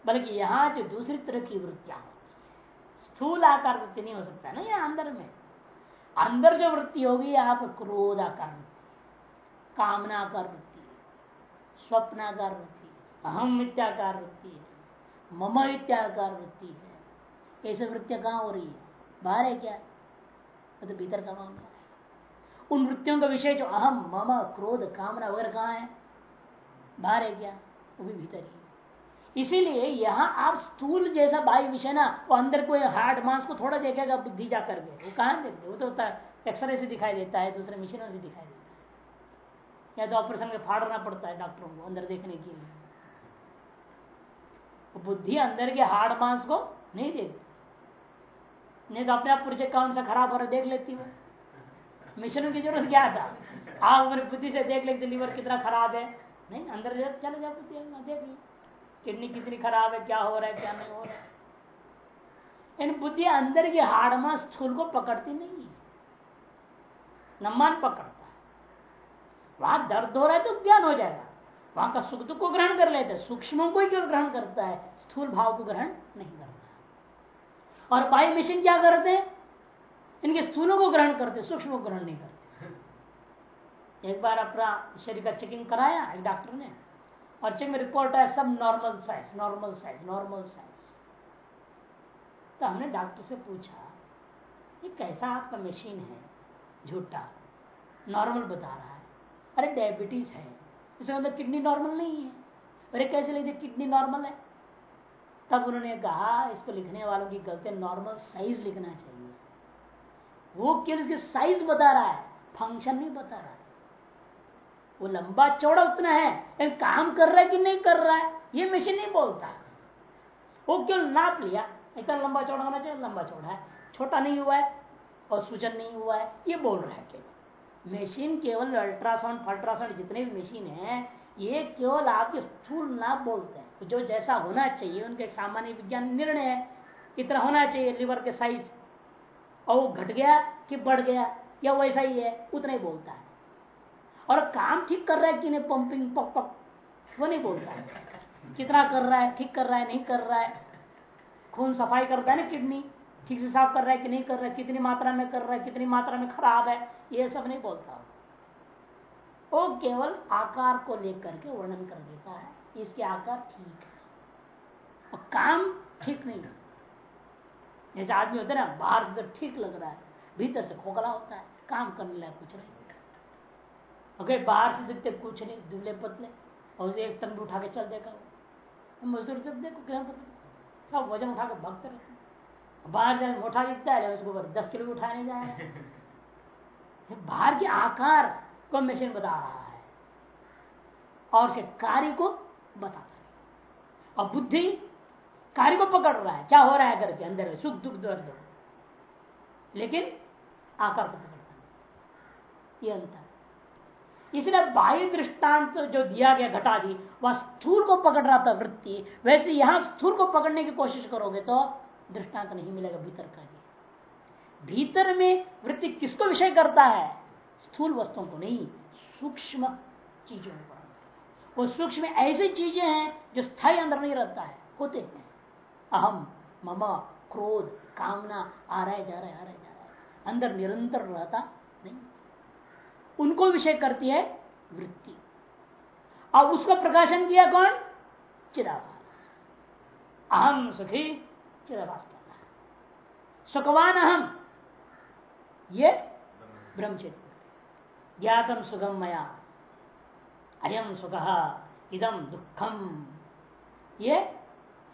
[SPEAKER 1] बल्कि यहाँ जो दूसरी तरह की वृत्तियाँ होती स्थूल आकार वृत्ति नहीं हो सकता ना यहाँ अंदर में। अंदर जो वृत्ति होगी आपका क्रोध आकार वृत्ति कामनाकार वृत्ति स्वप्नाकार वृत्ति अहम इत्याकार वृत्ति है मम इत्याकार वृत्ति है। ऐसे वृत्तियाँ कहाँ हो रही है? बाहर है क्या? तो भीतर का मामला है। उन वृत्तियों का विषय जो अहम, मम, क्रोध, कामना वगैरह कहाँ है? बाहर है क्या? वो भी भीतर ही। इसीलिए यहाँ आप स्थूल जैसा बाह्य विषय ना, वो अंदर कोई हार्ड मांस को थोड़ा देखेगा बुद्धि जा करके वो कहाँ देखते वो तो होता है एक्सरे से दिखाई देता है, दूसरे मशीनों से दिखाई देता है। या तो ऑपरेशन में फाड़ना पड़ता है डॉक्टरों को अंदर देखने के लिए। बुद्धि अंदर के हार्ड मांस को नहीं देखती नहीं तो अपने आप पुरुष कौन सा खराब हो रहा देख लेती है। मिशन की ज़रूरत क्या था? आप बुद्धि से देख लेते लीवर कितना खराब है। नहीं, अंदर चले जाओ देख ली। किडनी कितनी खराब है, क्या हो रहा है, क्या नहीं हो रहा है। इन बुद्धि अंदर की हाड़मा स्थूल को पकड़ती नहीं है। नमान पकड़ता है। वहाँ दर्द हो रहा है तो ज्ञान हो जाएगा। वहाँ का सुख दुख को ग्रहण कर लेते सूक्ष्म को ही ग्रहण करता है? स्थूल भाव को ग्रहण नहीं करता और बाई मिशन क्या करते हैं? इनके स्थूलों को ग्रहण करते सूक्ष्म को ग्रहण नहीं करते। एक बार अपना शरीर का चेकिंग कराया, एक डॉक्टर ने। और में रिपोर्ट है सब normal size normal size normal size तो हमने डॉक्टर से पूछा, ये कैसा आपका मशीन है? झूठा। नॉर्मल बता रहा है। अरे डायबिटीज़ है। इसका मतलब किडनी नॉर्मल नहीं है। अरे, कैसे लिखते किडनी नॉर्मल है। तब उन्होंने कहा, इसको लिखने वालों की गलती नॉर्मल साइज़ लिखना चाहिए। वो केवल इसके साइज़ बता रहा है। फ़ंक्शन नहीं बता रहा है। वो लंबा चौड़ा उतना है, लेकिन काम कर रहा है कि नहीं कर रहा है, ये मशीन नहीं बोलता। वो केवल नाप लिया इतना लंबा चौड़ा होना चाहिए, लंबा चौड़ा है। छोटा नहीं हुआ है, और सूजन नहीं हुआ है, ये बोल रहा है केवल। मशीन केवल अल्ट्रासाउंड फल्ट्रासाउंड जितने भी मशीन है, ये केवल आपके स्थूल नाप बोलते हैं। जो जैसा होना चाहिए, उनके एक सामान्य विज्ञान निर्णय है इतना होना चाहिए लिवर के साइज़ और वो घट गया कि बढ़ गया, या वैसा ही है, उतना ही बोलता है। और काम ठीक कर रहा है कि नहीं? पंपिंग पक पक वो नहीं बोलता है। कितना कर रहा है, ठीक कर रहा है, नहीं कर रहा है। खून सफ़ाई करता है ना किडनी? ठीक से साफ़ कर रहा है कि नहीं कर रहा है? कितनी मात्रा में कर रहा है? कितनी मात्रा में खराब है? ये सब नहीं बोलता। वो केवल आकार को लेकर के वर्णन कर देता है। इसके आकार ठीक है। और काम ठीक नहीं है। जैसे आदमी होता है ना, बाहर से तो ठीक लग रहा है, भीतर से खोखला होता है। काम करने लायक कुछ नहीं। अगर बाहर से दिखते कुछ नहीं दुबले पतले और उसे एक तंबू उठा के चल देगा मजदूर सब देखो क्या सब वज़न उठा के भगते रहते बाहर जाए मोटा दिखता है उसको दस किलो भी उठाया नहीं जाएगा बाहर के आकार को मशीन बता रहा है। और से कार्य को बताता है। और बुद्धि कार्य को पकड़ रहा है। क्या हो रहा है करके अंदर? में सुख दुख दर्द। लेकिन आकार को पकड़ता ये अंतर। इसलिए बाह्य दृष्टांत जो दिया गया घटा दी वह स्थूल को पकड़ रहा था वृत्ति। वैसे यहाँ स्थूल को पकड़ने की कोशिश करोगे तो दृष्टांत नहीं मिलेगा भीतर का भीतर में वृत्ति किसको विषय करता है? स्थूल वस्तुओं को नहीं, सूक्ष्म चीज़ों को वो सूक्ष्म ऐसी चीज़ें हैं जो स्थायी अंदर नहीं रहता है, होते हैं। अहम, मम, क्रोध, कामना, आ रहा है, जा रहा है, आ रहा है, जा रहा है। अंदर निरंतर रहता उनको विषय करती है वृत्ति। अब उसका प्रकाशन किया कौन? चिदाभास। अहम सुखी चिदाभास सुखवान अहम ये ब्रह्मचित ज्ञातम सुखम मया अयम सुख इदम दुखम। ये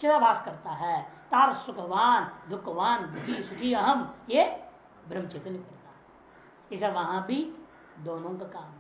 [SPEAKER 1] चिदाभास करता है। तार सुखवान, दुखवान, दुखी, सुखी अहम ये ब्रह्म चैतन्य करता है। इसे वहाँ भी दोनों का काम